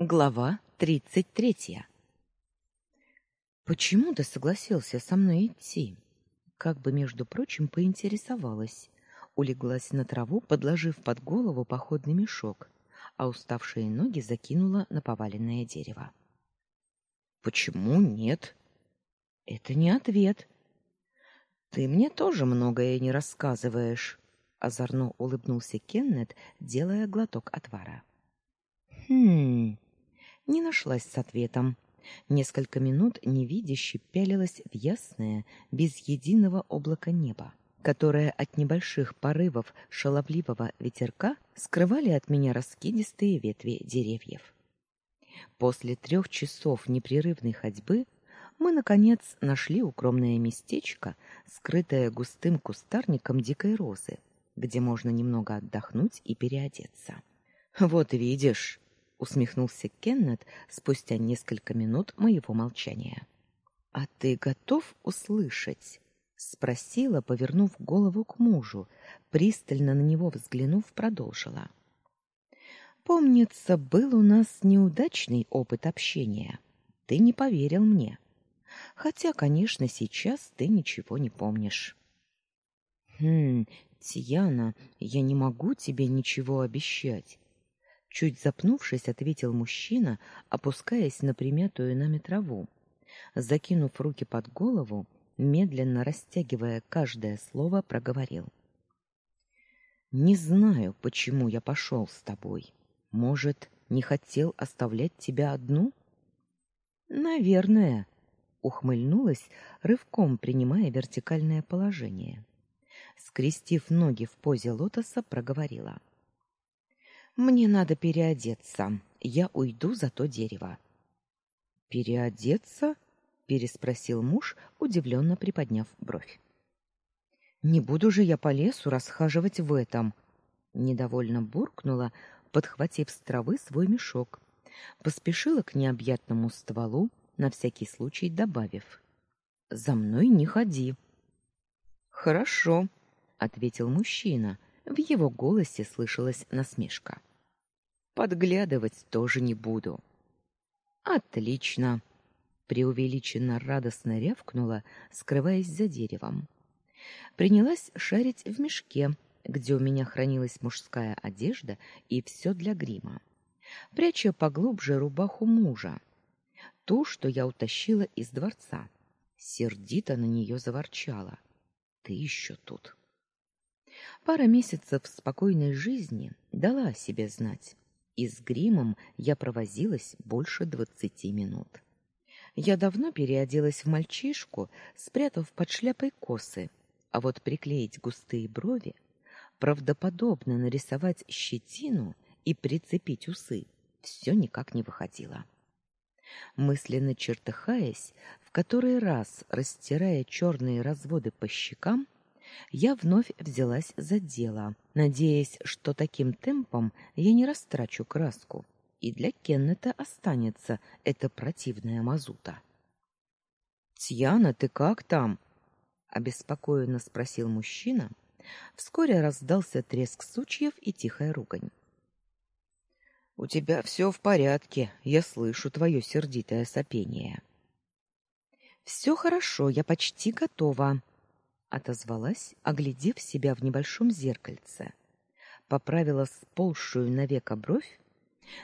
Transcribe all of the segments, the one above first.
Глава тридцать третья. Почему ты согласился со мной идти? Как бы, между прочим, поинтересовалась. Улеглась на траву, подложив под голову походный мешок, а уставшие ноги закинула на поваленное дерево. Почему нет? Это не ответ. Ты мне тоже многое не рассказываешь, озорно улыбнулся Кеннет, делая глоток отвара. Хм не нашлась с ответом. Несколько минут невидяще пялилась в ясное, без единого облака небо, которое от небольших порывов шаловливого ветерка скрывали от меня раскидистые ветви деревьев. После трех часов непрерывной ходьбы мы наконец нашли укромное местечко, скрытое густым кустарником дикой розы, где можно немного отдохнуть и переодеться. Вот видишь, усмехнулся Кеннет спустя несколько минут моего молчания. А ты готов услышать? спросила, повернув голову к мужу, пристально на него взглянув, продолжила. Помнится, был у нас неудачный опыт общения. Ты не поверил мне. Хотя, конечно, сейчас ты ничего не помнишь. Хм, Тиана, я не могу тебе ничего обещать. Чуть запнувшись, ответил мужчина, опускаясь на примятую нами траву. Закинув руки под голову, медленно растягивая каждое слово, проговорил. «Не знаю, почему я пошел с тобой. Может, не хотел оставлять тебя одну?» «Наверное», — ухмыльнулась, рывком принимая вертикальное положение. Скрестив ноги в позе лотоса, проговорила. — мне надо переодеться. Я уйду за то дерево. Переодеться? переспросил муж, удивленно приподняв бровь. Не буду же я по лесу расхаживать в этом, недовольно буркнула, подхватив с травы свой мешок. Поспешила к необъятному стволу, на всякий случай добавив: "За мной не ходи". "Хорошо", ответил мужчина, в его голосе слышалась насмешка. Подглядывать тоже не буду. Отлично, преувеличенно радостно рявкнула, скрываясь за деревом. Принялась шарить в мешке, где у меня хранилась мужская одежда и все для грима. Пряча поглубже рубаху мужа, ту, что я утащила из дворца. Сердито на нее заворчала. Ты еще тут. Пара месяцев спокойной жизни дала о себе знать, и с гримом я провозилась больше двадцати минут. Я давно переоделась в мальчишку, спрятав под шляпой косы, а вот приклеить густые брови, правдоподобно нарисовать щетину и прицепить усы все никак не выходило. Мысленно чертыхаясь, в который раз растирая черные разводы по щекам, я вновь взялась за дело, надеясь, что таким темпом я не растрачу краску, и для Кеннета останется эта противная мазута. «Тьяна, ты как там?» — обеспокоенно спросил мужчина. Вскоре раздался треск сучьев и тихая ругань. «У тебя все в порядке, я слышу твое сердитое сопение». «Все хорошо, я почти готова», отозвалась, оглядев себя в небольшом зеркальце. Поправила сползшую на веко бровь,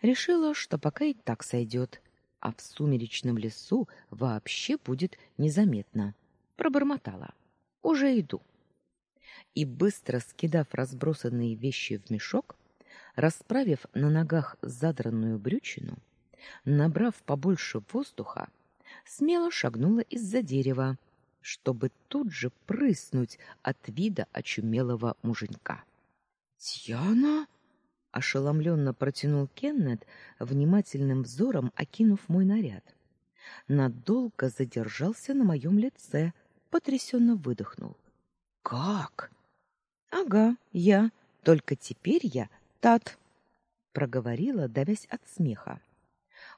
решила, что пока и так сойдет, а в сумеречном лесу вообще будет незаметно. Пробормотала: "Уже иду". И быстро скидав разбросанные вещи в мешок, расправив на ногах задранную брючину, набрав побольше воздуха, смело шагнула из-за дерева чтобы тут же прыснуть от вида очумелого муженька. "Тиана?" ошеломленно протянул Кеннет, внимательным взором окинув мой наряд. Надолго задержался на моем лице, потрясенно выдохнул. "Как?" "Ага, я, только теперь я Тат", проговорила, давясь от смеха.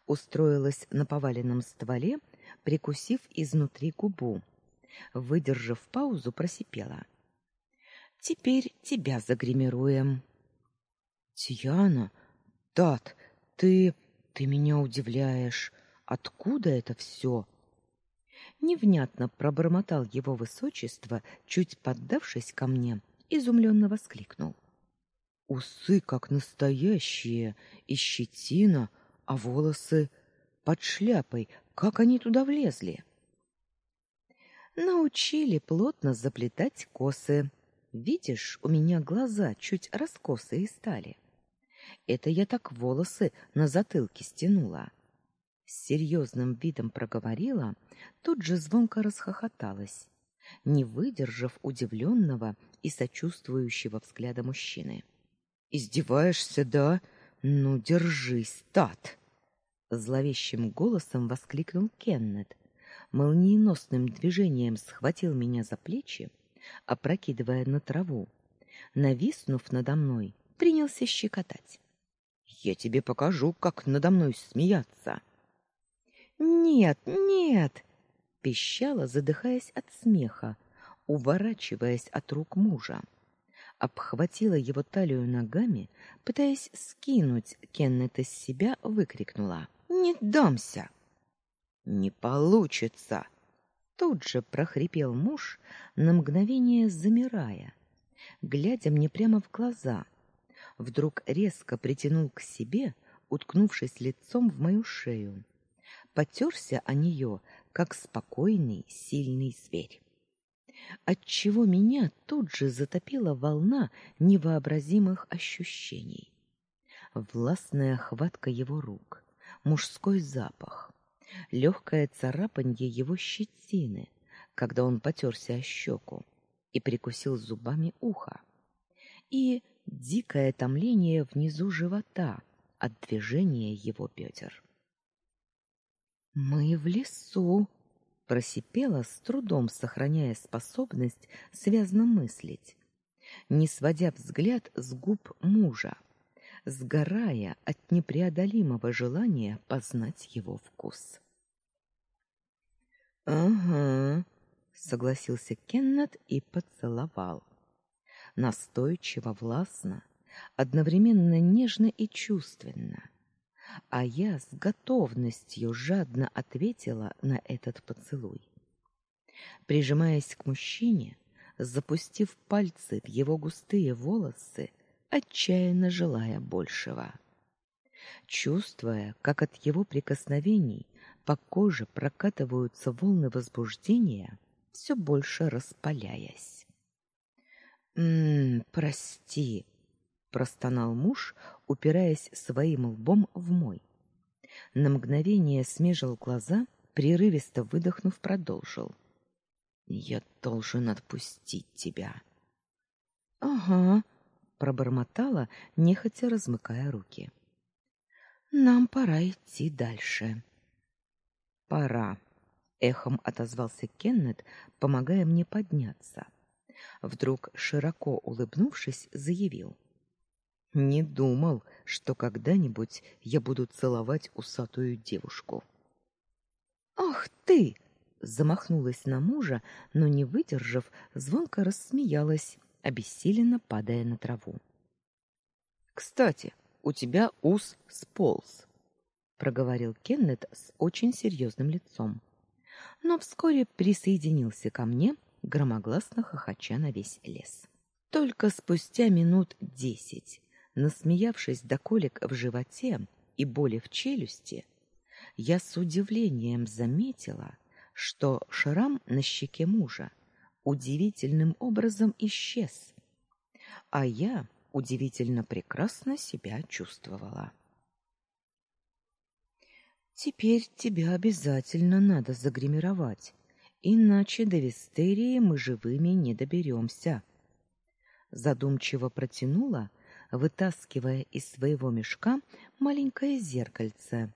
Устроилась на поваленном стволе, прикусив изнутри губу выдержав паузу, просипела: "Теперь тебя загримируем". "Тиана, Тат, ты Ты меня удивляешь. Откуда это все? Невнятно пробормотал его высочество, чуть поддавшись ко мне, изумленно воскликнул. Усы как настоящие, и щетина, а волосы под шляпой, как они туда влезли? Научили плотно заплетать косы. Видишь, у меня глаза чуть раскосые стали. Это я так волосы на затылке стянула. С серьезным видом проговорила, тут же звонко расхохоталась, не выдержав удивленного и сочувствующего взгляда мужчины. Издеваешься, да? Ну, держись, Тат. Зловещим голосом воскликнул Кеннет. Молниеносным движением схватил меня за плечи, опрокидывая на траву. Нависнув надо мной, принялся щекотать. Я тебе покажу, как надо мной смеяться. Нет, нет, пищала, задыхаясь от смеха, уворачиваясь от рук мужа обхватила его талию ногами, пытаясь скинуть Кеннета с себя, выкрикнула: "Не дамся!" "Не получится!" Тут же прохрипел муж, на мгновение замирая, глядя мне прямо в глаза. Вдруг резко притянул к себе, уткнувшись лицом в мою шею. Потерся о нее, как спокойный, сильный зверь отчего меня тут же затопила волна невообразимых ощущений. Властная хватка его рук, мужской запах, легкое царапанье его щетины, когда он потерся о щеку и прикусил зубами ухо, и дикое томление внизу живота от движения его бедер. «Мы в лесу», просипела, с трудом сохраняя способность связно мыслить, не сводя взгляд с губ мужа, сгорая от непреодолимого желания познать его вкус. Ага, согласился Кеннет и поцеловал. Настойчиво, властно, одновременно нежно и чувственно а я с готовностью жадно ответила на этот поцелуй. Прижимаясь к мужчине, запустив пальцы в его густые волосы, отчаянно желая большего. Чувствуя, как от его прикосновений по коже прокатываются волны возбуждения, все больше распаляясь. «М-м, прости», простонал муж, упираясь своим лбом в мой. На мгновение смежил глаза, прерывисто выдохнув, продолжил: "Я должен отпустить тебя". "Ага", пробормотала, нехотя размыкая руки. "Нам пора идти дальше". "Пора", эхом отозвался Кеннет, помогая мне подняться. Вдруг широко улыбнувшись, заявил: не думал, что когда-нибудь я буду целовать усатую девушку. Ах ты, замахнулась на мужа, но не выдержав, звонко рассмеялась, обессиленно падая на траву. Кстати, у тебя ус сполз, проговорил Кеннет с очень серьезным лицом. Но вскоре присоединился ко мне, громогласно хохоча на весь лес. Только спустя минут десять Насмеявшись до колик в животе и боли в челюсти, я с удивлением заметила, что шрам на щеке мужа удивительным образом исчез, а я удивительно прекрасно себя чувствовала. Теперь тебя обязательно надо загримировать, иначе до Вистерии мы живыми не доберемся. Задумчиво протянула, вытаскивая из своего мешка маленькое зеркальце.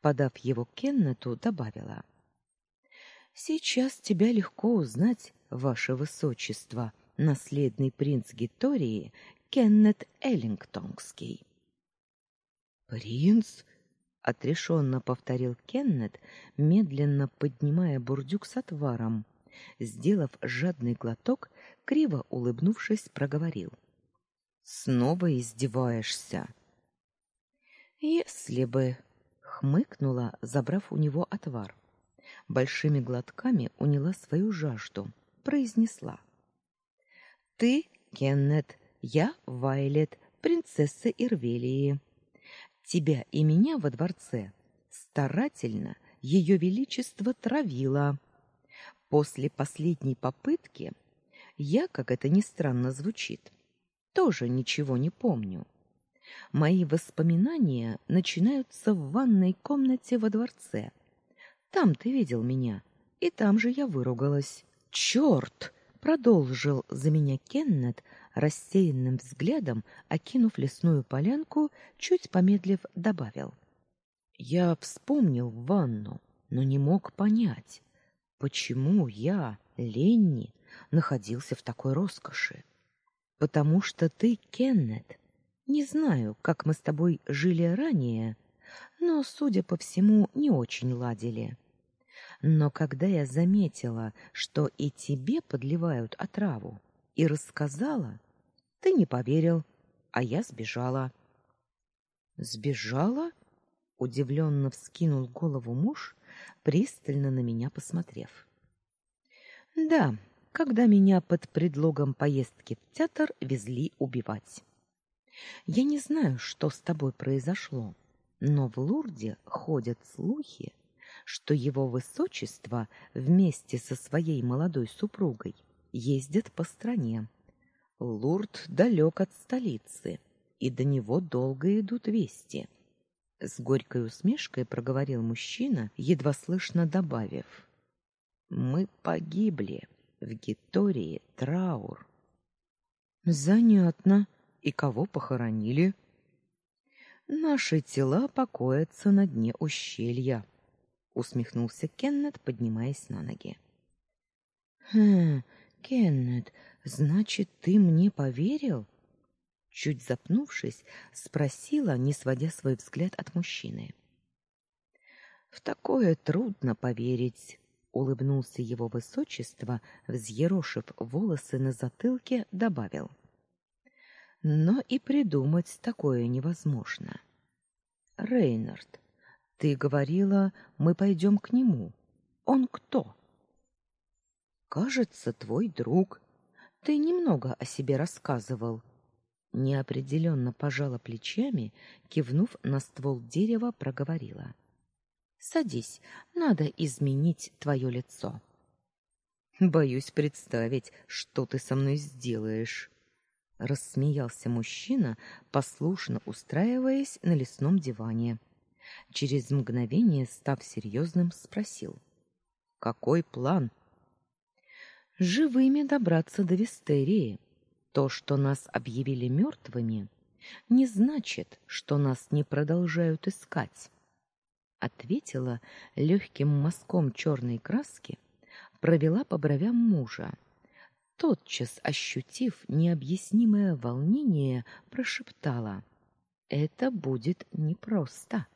Подав его Кеннету, добавила: Сейчас тебя легко узнать, ваше высочество, наследный принц Гитории Кеннет Эллингтонский. Принц отрешенно повторил Кеннет, медленно поднимая бурдюк с отваром. Сделав жадный глоток, криво улыбнувшись, проговорил: Снова издеваешься. Если бы, хмыкнула, забрав у него отвар. Большими глотками уняла свою жажду, произнесла: "Ты, Кеннет, я Вайлет, принцесса Ирвелии. Тебя и меня во дворце старательно ее величество травило. После последней попытки я, как это ни странно звучит, тоже ничего не помню. Мои воспоминания начинаются в ванной комнате во дворце. Там ты видел меня, и там же я выругалась. Черт! продолжил за меня Кеннет, рассеянным взглядом окинув лесную полянку, чуть помедлив добавил: Я вспомнил ванну, но не мог понять, почему я, Ленни, находился в такой роскоши. Потому что ты, Кеннет, не знаю, как мы с тобой жили ранее, но, судя по всему, не очень ладили. Но когда я заметила, что и тебе подливают отраву, и рассказала, ты не поверил, а я сбежала. Сбежала? удивленно вскинул голову муж, пристально на меня посмотрев. Да, когда меня под предлогом поездки в театр везли убивать. Я не знаю, что с тобой произошло, но в Лурде ходят слухи, что его высочество вместе со своей молодой супругой ездят по стране. Лурд далек от столицы, и до него долго идут вести. С горькой усмешкой проговорил мужчина, едва слышно добавив: "Мы погибли в Гитории траур". Занятно. И кого похоронили? Наши тела покоятся на дне ущелья, усмехнулся Кеннет, поднимаясь на ноги. Хм, Кеннет, значит, ты мне поверил? Чуть запнувшись, спросила, не сводя свой взгляд от мужчины. В такое трудно поверить, улыбнулся его высочество, взъерошив волосы на затылке, добавил: но и придумать такое невозможно. Рейнард, ты говорила, мы пойдем к нему. Он кто? Кажется, твой друг. Ты немного о себе рассказывал. Неопределенно пожала плечами, кивнув на ствол дерева, проговорила: Садись, надо изменить твое лицо. Боюсь представить, что ты со мной сделаешь рассмеялся мужчина, послушно устраиваясь на лесном диване. Через мгновение, став серьезным, спросил: "Какой план?" "Живыми добраться до Вестерии. То, что нас объявили мертвыми, не значит, что нас не продолжают искать", ответила легким мазком черной краски, провела по бровям мужа тотчас ощутив необъяснимое волнение, прошептала: "Это будет непросто".